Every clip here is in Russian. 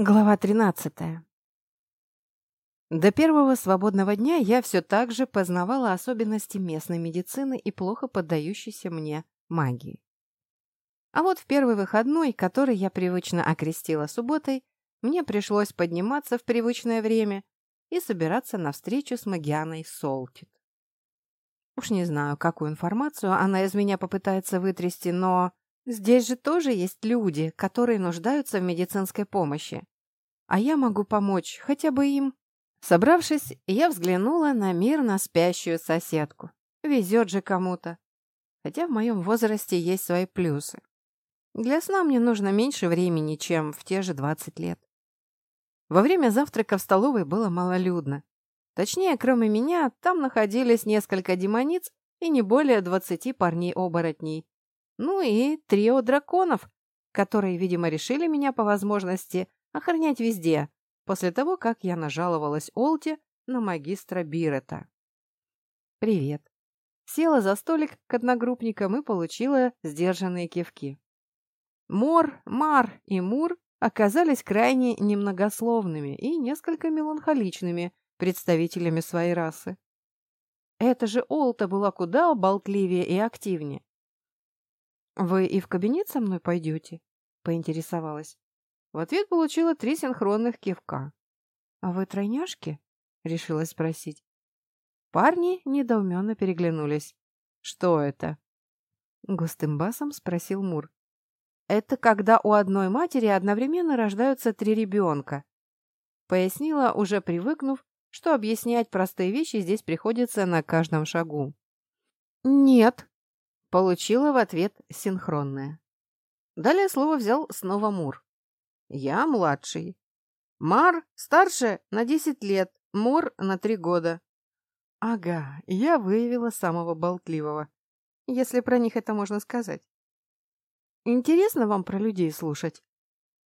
Глава 13. До первого свободного дня я все так же познавала особенности местной медицины и плохо поддающейся мне магии. А вот в первый выходной, который я привычно окрестила субботой, мне пришлось подниматься в привычное время и собираться на встречу с Магианой Солтит. Уж не знаю, какую информацию она из меня попытается вытрясти, но Здесь же тоже есть люди, которые нуждаются в медицинской помощи. А я могу помочь хотя бы им. Собравшись, я взглянула на мирно спящую соседку. Везет же кому-то. Хотя в моем возрасте есть свои плюсы. Для сна мне нужно меньше времени, чем в те же 20 лет. Во время завтрака в столовой было малолюдно. Точнее, кроме меня, там находились несколько демониц и не более 20 парней-оборотней, ну и трио драконов, которые, видимо, решили меня по возможности охранять везде, после того, как я нажаловалась Олте на магистра Бирета. «Привет». Села за столик к одногруппникам и получила сдержанные кивки. Мор, Мар и Мур оказались крайне немногословными и несколько меланхоличными представителями своей расы. Это же Олта была куда болтливее и активнее. «Вы и в кабинет со мной пойдете?» — поинтересовалась. В ответ получила три синхронных кивка. «А вы тройняшки?» — решилась спросить. Парни недоуменно переглянулись. «Что это?» Густым басом спросил Мур. «Это когда у одной матери одновременно рождаются три ребенка», пояснила, уже привыкнув, что объяснять простые вещи здесь приходится на каждом шагу. «Нет», Получила в ответ синхронное. Далее слово взял снова Мур. Я младший. Мар старше на десять лет, Мур на три года. Ага, я выявила самого болтливого, если про них это можно сказать. Интересно вам про людей слушать?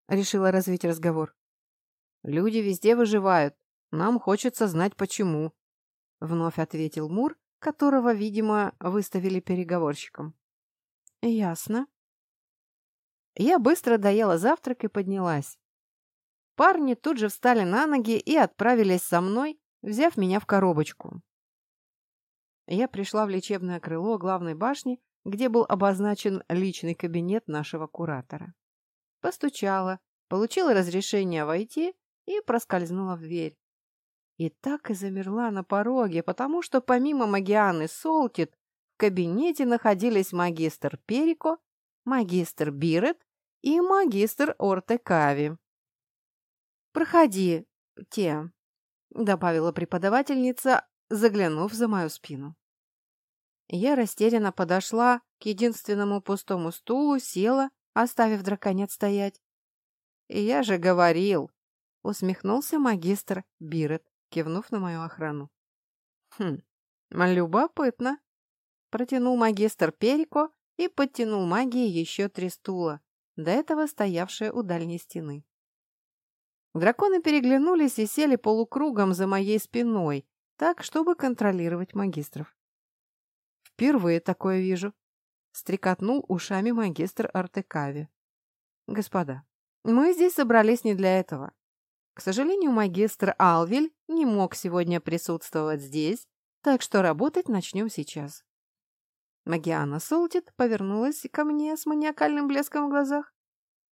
Решила развить разговор. Люди везде выживают. Нам хочется знать почему. Вновь ответил Мур, которого, видимо, выставили переговорщиком. Ясно. Я быстро доела завтрак и поднялась. Парни тут же встали на ноги и отправились со мной, взяв меня в коробочку. Я пришла в лечебное крыло главной башни, где был обозначен личный кабинет нашего куратора. Постучала, получила разрешение войти и проскользнула в дверь. И так и замерла на пороге, потому что помимо Магианы Солтит в кабинете находились магистр Перико, магистр Бирет и магистр Ортекави. «Проходи, те», — добавила преподавательница, заглянув за мою спину. Я растерянно подошла к единственному пустому стулу, села, оставив драконец стоять. «Я же говорил», — усмехнулся магистр Бирет кивнув на мою охрану. «Хм, любопытно!» Протянул магистр Перико и подтянул магией еще три стула, до этого стоявшие у дальней стены. Драконы переглянулись и сели полукругом за моей спиной, так, чтобы контролировать магистров. «Впервые такое вижу», — стрекотнул ушами магистр Артекави. «Господа, мы здесь собрались не для этого. К сожалению, магистр Алвель не мог сегодня присутствовать здесь, так что работать начнем сейчас. Магиана Солтит повернулась ко мне с маниакальным блеском в глазах.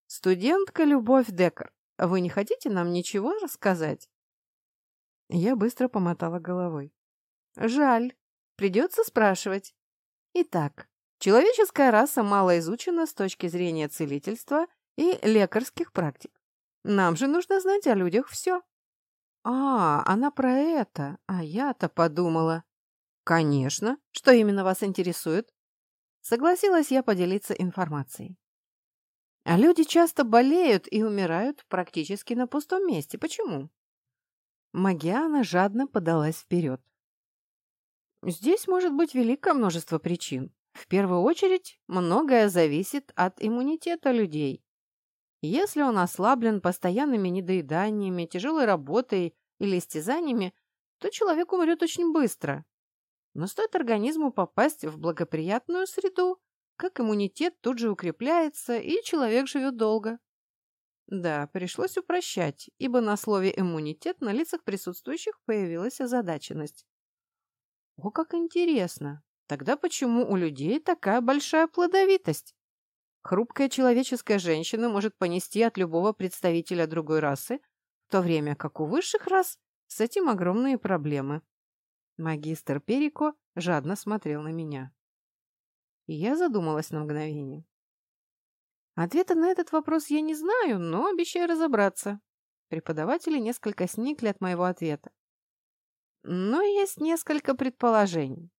«Студентка Любовь Декар, вы не хотите нам ничего рассказать?» Я быстро помотала головой. «Жаль, придется спрашивать. Итак, человеческая раса мало изучена с точки зрения целительства и лекарских практик. Нам же нужно знать о людях все. А, она про это, а я-то подумала. Конечно. Что именно вас интересует? Согласилась я поделиться информацией. А люди часто болеют и умирают практически на пустом месте. Почему? Магиана жадно подалась вперед. Здесь может быть великое множество причин. В первую очередь, многое зависит от иммунитета людей. Если он ослаблен постоянными недоеданиями, тяжелой работой или истязаниями, то человек умрет очень быстро. Но стоит организму попасть в благоприятную среду, как иммунитет тут же укрепляется, и человек живет долго. Да, пришлось упрощать, ибо на слове «иммунитет» на лицах присутствующих появилась озадаченность. О, как интересно! Тогда почему у людей такая большая плодовитость? Хрупкая человеческая женщина может понести от любого представителя другой расы, в то время как у высших рас с этим огромные проблемы. Магистр Перико жадно смотрел на меня. И я задумалась на мгновение. Ответа на этот вопрос я не знаю, но обещаю разобраться. Преподаватели несколько сникли от моего ответа. Но есть несколько предположений.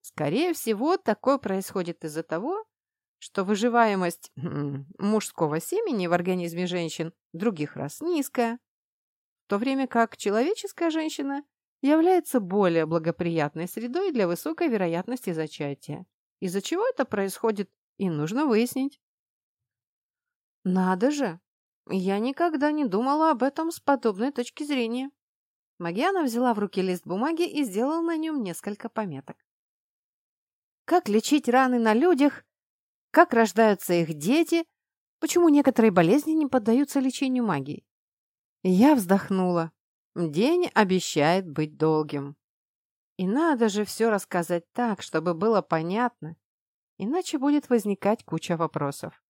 Скорее всего, такое происходит из-за того, что выживаемость мужского семени в организме женщин других рас низкая, в то время как человеческая женщина является более благоприятной средой для высокой вероятности зачатия. Из-за чего это происходит, и нужно выяснить. Надо же! Я никогда не думала об этом с подобной точки зрения. Магиана взяла в руки лист бумаги и сделала на нем несколько пометок. Как лечить раны на людях? Как рождаются их дети? Почему некоторые болезни не поддаются лечению магией? Я вздохнула. День обещает быть долгим. И надо же все рассказать так, чтобы было понятно, иначе будет возникать куча вопросов.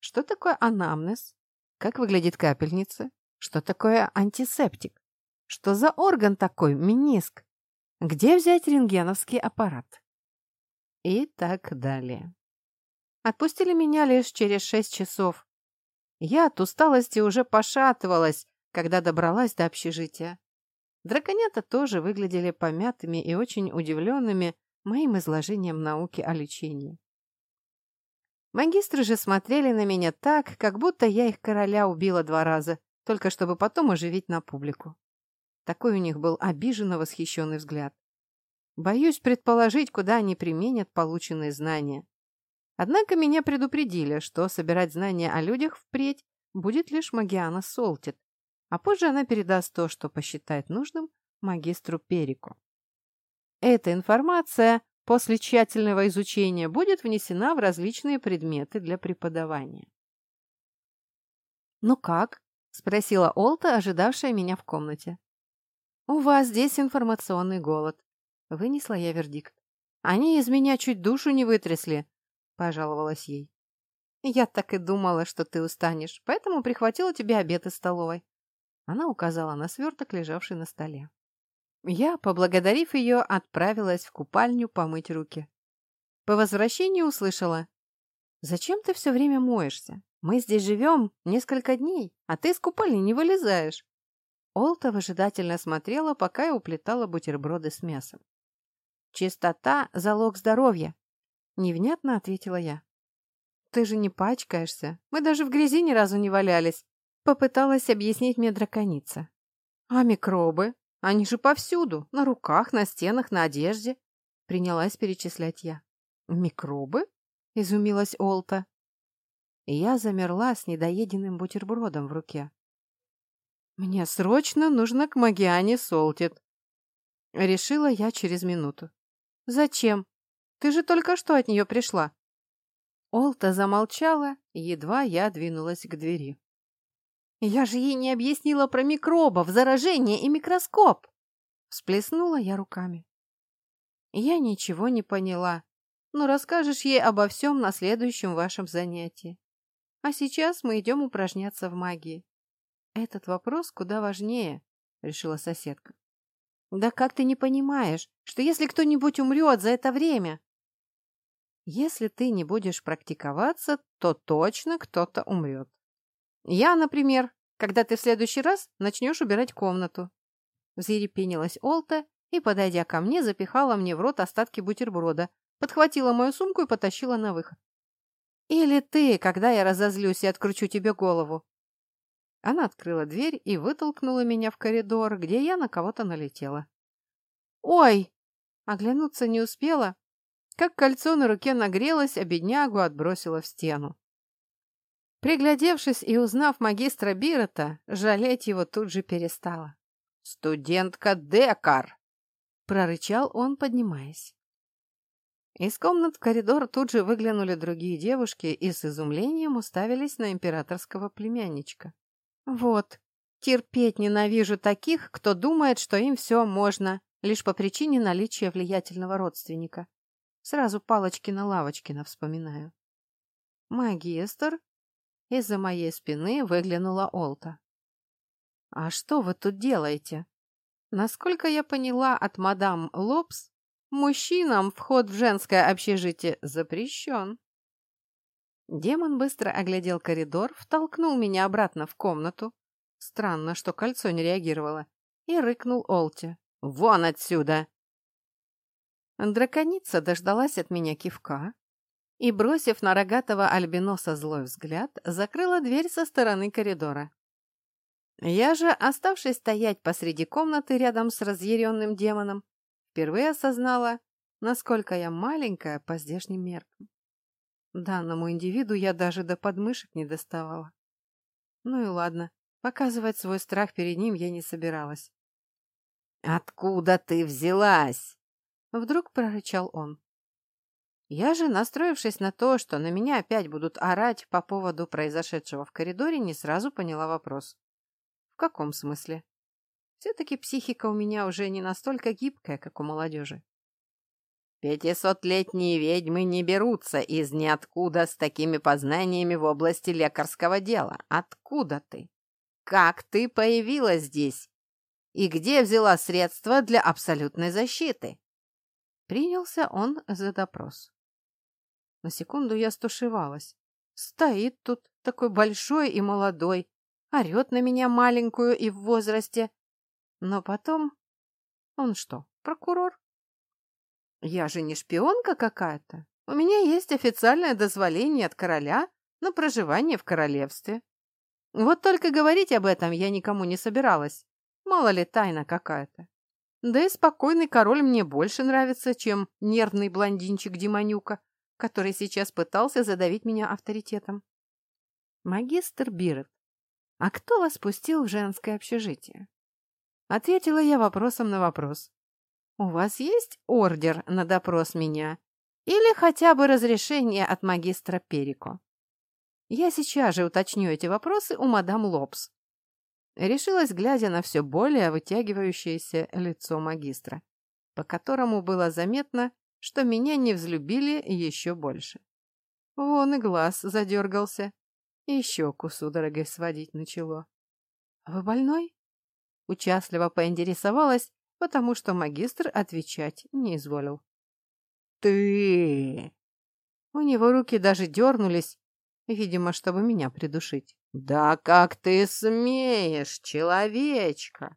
Что такое анамнез? Как выглядит капельница? Что такое антисептик? Что за орган такой, миниск? Где взять рентгеновский аппарат? И так далее. Отпустили меня лишь через шесть часов. Я от усталости уже пошатывалась, когда добралась до общежития. Драконята тоже выглядели помятыми и очень удивленными моим изложением науки о лечении. Магистры же смотрели на меня так, как будто я их короля убила два раза, только чтобы потом оживить на публику. Такой у них был обиженно восхищенный взгляд. Боюсь предположить, куда они применят полученные знания. Однако меня предупредили, что собирать знания о людях впредь будет лишь Магиана Солтит, а позже она передаст то, что посчитает нужным, магистру Перику. Эта информация после тщательного изучения будет внесена в различные предметы для преподавания. «Ну как?» – спросила Олта, ожидавшая меня в комнате. «У вас здесь информационный голод», – вынесла я вердикт. «Они из меня чуть душу не вытрясли», – пожаловалась ей. «Я так и думала, что ты устанешь, поэтому прихватила тебе обед из столовой». Она указала на сверток, лежавший на столе. Я, поблагодарив ее, отправилась в купальню помыть руки. По возвращении услышала. «Зачем ты все время моешься? Мы здесь живем несколько дней, а ты из купальни не вылезаешь». Олта выжидательно смотрела, пока я уплетала бутерброды с мясом. «Чистота – залог здоровья», – невнятно ответила я. «Ты же не пачкаешься. Мы даже в грязи ни разу не валялись», – попыталась объяснить мне драконица. «А микробы?» Они же повсюду, на руках, на стенах, на одежде. Принялась перечислять я. Микробы? Изумилась Олта. Я замерла с недоеденным бутербродом в руке. Мне срочно нужно к Магиане Солтит. Решила я через минуту. Зачем? Ты же только что от нее пришла. Олта замолчала, едва я двинулась к двери. Я же ей не объяснила про микробов, заражение и микроскоп. Всплеснула я руками. Я ничего не поняла. Но расскажешь ей обо всем на следующем вашем занятии. А сейчас мы идем упражняться в магии. Этот вопрос куда важнее, решила соседка. Да как ты не понимаешь, что если кто-нибудь умрет за это время? Если ты не будешь практиковаться, то точно кто-то умрет. Я, например, когда ты в следующий раз начнешь убирать комнату. Взъерепенилась Олта и, подойдя ко мне, запихала мне в рот остатки бутерброда, подхватила мою сумку и потащила на выход. «Или ты, когда я разозлюсь и откручу тебе голову?» Она открыла дверь и вытолкнула меня в коридор, где я на кого-то налетела. «Ой!» Оглянуться не успела, как кольцо на руке нагрелось, а беднягу отбросило в стену. Приглядевшись и узнав магистра Бирота, жалеть его тут же перестала. «Студентка Декар!» — прорычал он, поднимаясь. Из комнат в коридор тут же выглянули другие девушки и с изумлением уставились на императорского племянничка. Вот, терпеть ненавижу таких, кто думает, что им все можно, лишь по причине наличия влиятельного родственника. Сразу Палочкина-Лавочкина вспоминаю. Магистр. Из-за моей спины выглянула Олта. «А что вы тут делаете?» Насколько я поняла от мадам Лобс, мужчинам вход в женское общежитие запрещен. Демон быстро оглядел коридор, втолкнул меня обратно в комнату. Странно, что кольцо не реагировало. И рыкнул Олте. «Вон отсюда!» Драконица дождалась от меня кивка и, бросив на рогатого альбиноса злой взгляд, закрыла дверь со стороны коридора. Я же, оставшись стоять посреди комнаты рядом с разъяренным демоном, впервые осознала, насколько я маленькая по здешним меркам. Данному индивиду я даже до подмышек не доставала. Ну и ладно, показывать свой страх перед ним я не собиралась. «Откуда ты взялась?» Вдруг прорычал он. Я же, настроившись на то, что на меня опять будут орать по поводу произошедшего в коридоре, не сразу поняла вопрос. В каком смысле? Все-таки психика у меня уже не настолько гибкая, как у молодежи. Пятисотлетние ведьмы не берутся из ниоткуда с такими познаниями в области лекарского дела. Откуда ты? Как ты появилась здесь? И где взяла средства для абсолютной защиты? Принялся он за допрос. На секунду я стушевалась. Стоит тут такой большой и молодой, орет на меня маленькую и в возрасте. Но потом... Он что, прокурор? Я же не шпионка какая-то. У меня есть официальное дозволение от короля на проживание в королевстве. Вот только говорить об этом я никому не собиралась. Мало ли тайна какая-то. Да и спокойный король мне больше нравится, чем нервный блондинчик-демонюка, который сейчас пытался задавить меня авторитетом. Магистр Бирет, а кто вас пустил в женское общежитие? Ответила я вопросом на вопрос. «У вас есть ордер на допрос меня? Или хотя бы разрешение от магистра Перико?» Я сейчас же уточню эти вопросы у мадам Лобс. Решилась, глядя на все более вытягивающееся лицо магистра, по которому было заметно, что меня не взлюбили еще больше. Вон и глаз задергался, и щеку судорогой сводить начало. «Вы больной?» Участливо поинтересовалась, потому что магистр отвечать не изволил. «Ты!» У него руки даже дернулись, видимо, чтобы меня придушить. «Да как ты смеешь, человечка!»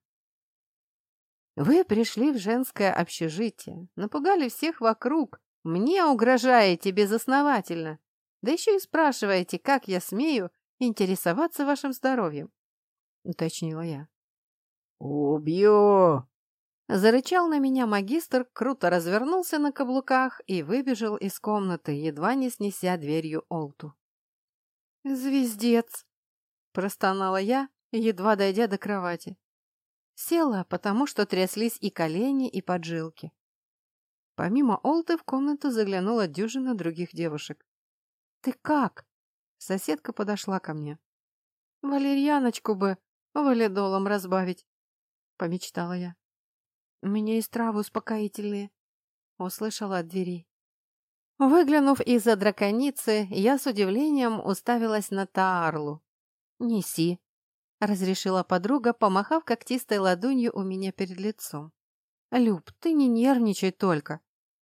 «Вы пришли в женское общежитие, напугали всех вокруг, мне угрожаете безосновательно, да еще и спрашиваете, как я смею интересоваться вашим здоровьем», — уточнила я. «Убью!» Зарычал на меня магистр, круто развернулся на каблуках и выбежал из комнаты, едва не снеся дверью Олту. «Звездец!» – простонала я, едва дойдя до кровати. Села, потому что тряслись и колени, и поджилки. Помимо Олты в комнату заглянула дюжина других девушек. «Ты как?» Соседка подошла ко мне. «Валерьяночку бы валидолом разбавить», — помечтала я. «У меня есть травы успокоительные», — услышала от двери. Выглянув из-за драконицы, я с удивлением уставилась на Таарлу. «Неси», — разрешила подруга, помахав когтистой ладонью у меня перед лицом. «Люб, ты не нервничай только.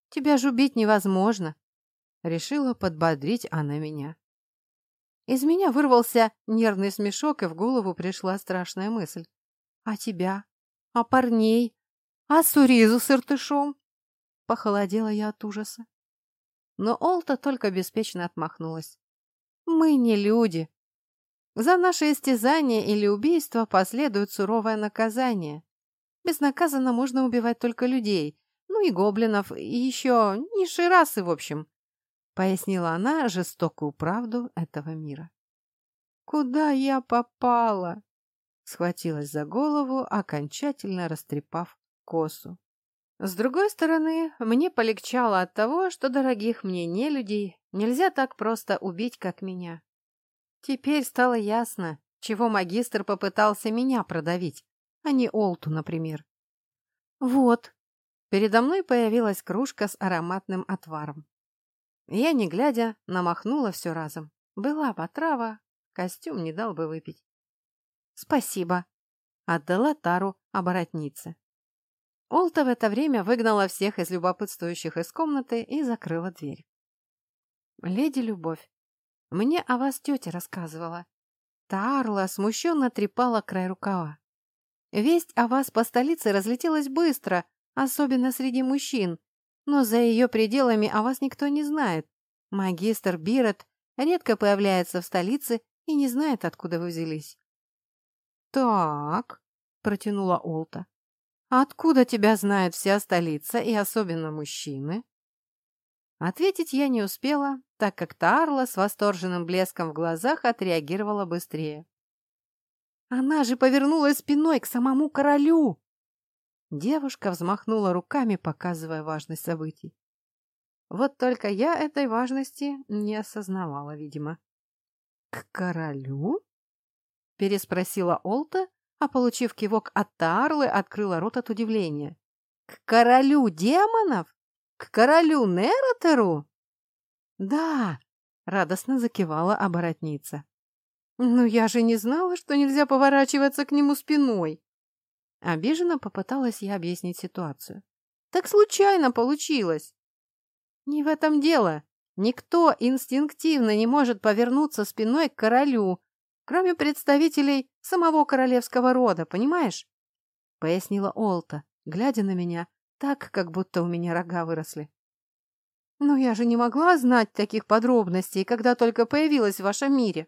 Тебя же убить невозможно», — решила подбодрить она меня. Из меня вырвался нервный смешок, и в голову пришла страшная мысль. «А тебя? А парней? А Суризу с иртышом?» Похолодела я от ужаса. Но Олта только беспечно отмахнулась. «Мы не люди. За наше истязание или убийство последует суровое наказание. Безнаказанно можно убивать только людей, ну и гоблинов, и еще низшей расы, в общем пояснила она жестокую правду этого мира. «Куда я попала?» Схватилась за голову, окончательно растрепав косу. С другой стороны, мне полегчало от того, что дорогих мне не людей нельзя так просто убить, как меня. Теперь стало ясно, чего магистр попытался меня продавить, а не Олту, например. Вот, передо мной появилась кружка с ароматным отваром. Я, не глядя, намахнула все разом. Была бы отрава, костюм не дал бы выпить. «Спасибо», — отдала Тару оборотнице. Олта в это время выгнала всех из любопытствующих из комнаты и закрыла дверь. «Леди Любовь, мне о вас тетя рассказывала». Тарла смущенно трепала край рукава. «Весть о вас по столице разлетелась быстро, особенно среди мужчин, но за ее пределами о вас никто не знает. Магистр Бирет редко появляется в столице и не знает, откуда вы взялись». «Так», — протянула Олта, «Откуда тебя знает вся столица и особенно мужчины?» Ответить я не успела, так как Тарла с восторженным блеском в глазах отреагировала быстрее. «Она же повернулась спиной к самому королю!» Девушка взмахнула руками, показывая важность событий. Вот только я этой важности не осознавала, видимо. «К королю?» — переспросила Олта, а, получив кивок от Тарлы, открыла рот от удивления. «К королю демонов? К королю Неротеру?» «Да!» — радостно закивала оборотница. «Но я же не знала, что нельзя поворачиваться к нему спиной!» Обиженно попыталась я объяснить ситуацию. «Так случайно получилось!» «Не в этом дело. Никто инстинктивно не может повернуться спиной к королю, кроме представителей самого королевского рода, понимаешь? Пояснила Олта, глядя на меня так, как будто у меня рога выросли. «Но я же не могла знать таких подробностей, когда только появилась в вашем мире!»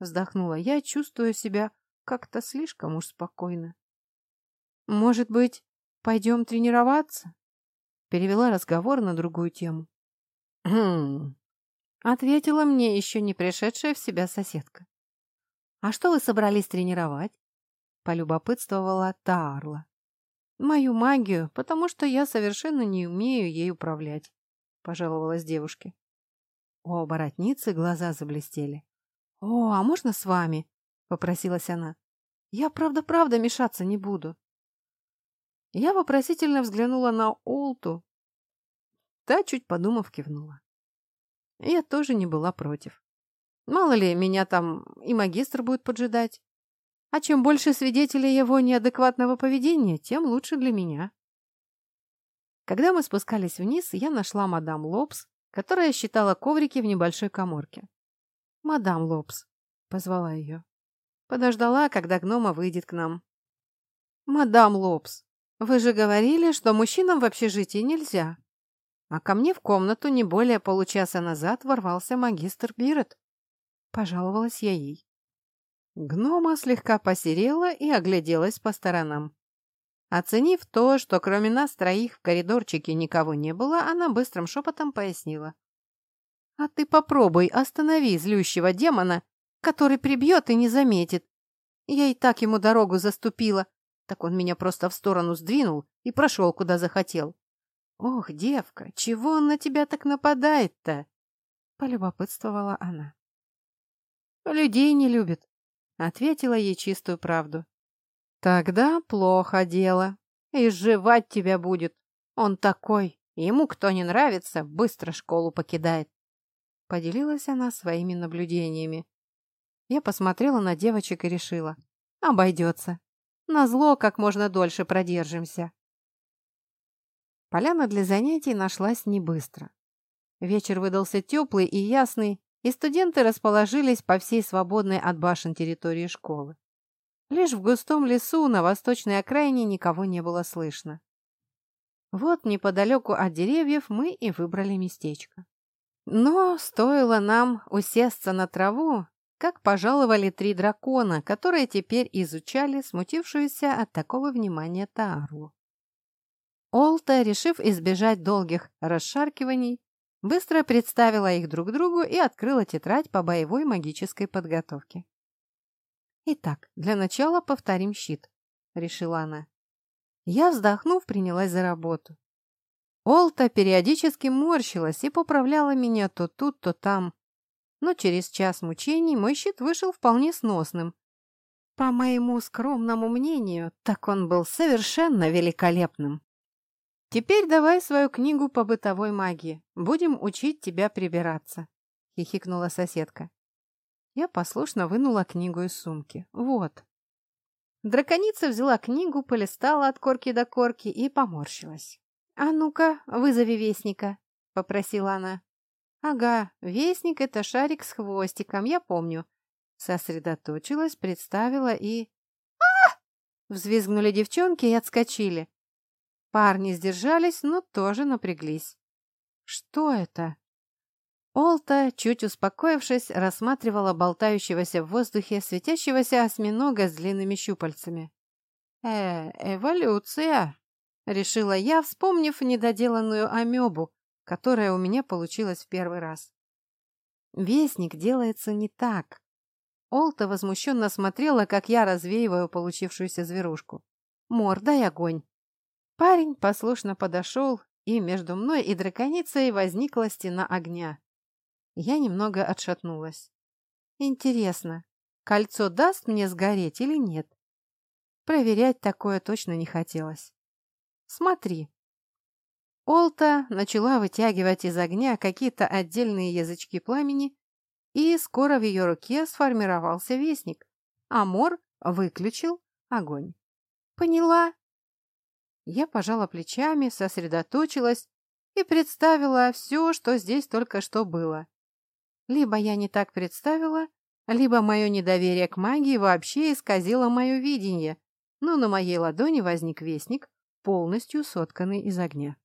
Вздохнула я, чувствуя себя как-то слишком уж спокойно. «Может быть, пойдем тренироваться?» Перевела разговор на другую тему. «Хм...» Ответила мне еще не пришедшая в себя соседка. «А что вы собрались тренировать?» — полюбопытствовала Тарла. «Мою магию, потому что я совершенно не умею ей управлять», — пожаловалась девушке. У оборотницы глаза заблестели. «О, а можно с вами?» — попросилась она. «Я правда-правда мешаться не буду». Я вопросительно взглянула на Олту. Та, чуть подумав, кивнула. Я тоже не была против. Мало ли, меня там и магистр будет поджидать. А чем больше свидетелей его неадекватного поведения, тем лучше для меня. Когда мы спускались вниз, я нашла мадам Лобс, которая считала коврики в небольшой коморке. «Мадам Лобс», — позвала ее. Подождала, когда гнома выйдет к нам. «Мадам Лобс, вы же говорили, что мужчинам в общежитии нельзя». А ко мне в комнату не более получаса назад ворвался магистр Бирет. Пожаловалась я ей. Гнома слегка посерела и огляделась по сторонам. Оценив то, что кроме нас троих в коридорчике никого не было, она быстрым шепотом пояснила. «А ты попробуй останови злющего демона, который прибьет и не заметит. Я и так ему дорогу заступила, так он меня просто в сторону сдвинул и прошел, куда захотел. Ох, девка, чего он на тебя так нападает-то?» — полюбопытствовала она. «Людей не любит», — ответила ей чистую правду. «Тогда плохо дело. Изживать тебя будет. Он такой. Ему кто не нравится, быстро школу покидает». Поделилась она своими наблюдениями. Я посмотрела на девочек и решила. Обойдется. Назло как можно дольше продержимся. Поляна для занятий нашлась не быстро. Вечер выдался теплый и ясный, и студенты расположились по всей свободной от башен территории школы. Лишь в густом лесу на восточной окраине никого не было слышно. Вот неподалеку от деревьев мы и выбрали местечко. Но стоило нам усесться на траву, как пожаловали три дракона, которые теперь изучали смутившуюся от такого внимания Таару. Олта, решив избежать долгих расшаркиваний, Быстро представила их друг другу и открыла тетрадь по боевой магической подготовке. «Итак, для начала повторим щит», — решила она. Я, вздохнув, принялась за работу. Олта периодически морщилась и поправляла меня то тут, то там. Но через час мучений мой щит вышел вполне сносным, По моему скромному мнению, так он был совершенно великолепным. Теперь давай свою книгу по бытовой магии. Будем учить тебя прибираться, хихикнула соседка. Я послушно вынула книгу из сумки. Вот. Драконица взяла книгу, полистала от корки до корки и поморщилась. «А ну-ка, вызови вестника», — попросила она. «Ага, вестник — это шарик с хвостиком, я помню». Сосредоточилась, представила и... а Взвизгнули девчонки и отскочили. Парни сдержались, но тоже напряглись. «Что это?» Олта, чуть успокоившись, рассматривала болтающегося в воздухе светящегося осьминога с длинными щупальцами. «Э, эволюция!» — решила я, вспомнив недоделанную амебу, которая у меня получилась в первый раз. Вестник делается не так. Олта возмущенно смотрела, как я развеиваю получившуюся зверушку. «Мор, дай огонь!» Парень послушно подошел, и между мной и драконицей возникла стена огня. Я немного отшатнулась. Интересно, кольцо даст мне сгореть или нет? Проверять такое точно не хотелось. Смотри. Олта начала вытягивать из огня какие-то отдельные язычки пламени, и скоро в ее руке сформировался вестник, а Мор выключил огонь. Поняла? Я пожала плечами, сосредоточилась и представила все, что здесь только что было. Либо я не так представила, либо мое недоверие к магии вообще исказило мое видение, но на моей ладони возник вестник, полностью сотканный из огня.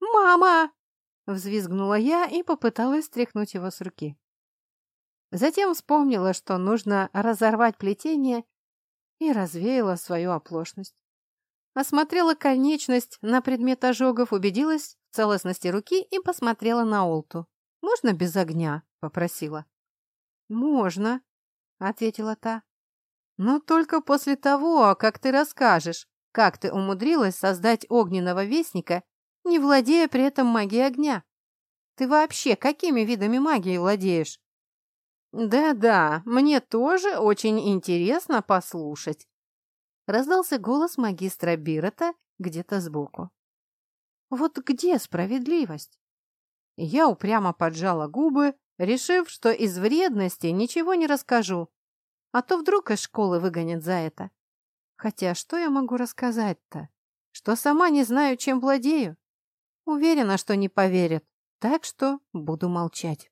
«Мама!» — взвизгнула я и попыталась стряхнуть его с руки. Затем вспомнила, что нужно разорвать плетение, и развеяла свою оплошность. Осмотрела конечность на предмет ожогов, убедилась в целостности руки и посмотрела на Олту. «Можно без огня?» — попросила. «Можно», — ответила та. «Но только после того, как ты расскажешь, как ты умудрилась создать огненного вестника, не владея при этом магией огня. Ты вообще какими видами магии владеешь?» «Да-да, мне тоже очень интересно послушать», — раздался голос магистра Бирота где-то сбоку. «Вот где справедливость?» Я упрямо поджала губы, решив, что из вредности ничего не расскажу, а то вдруг из школы выгонят за это. Хотя что я могу рассказать-то? Что сама не знаю, чем владею? Уверена, что не поверят, так что буду молчать.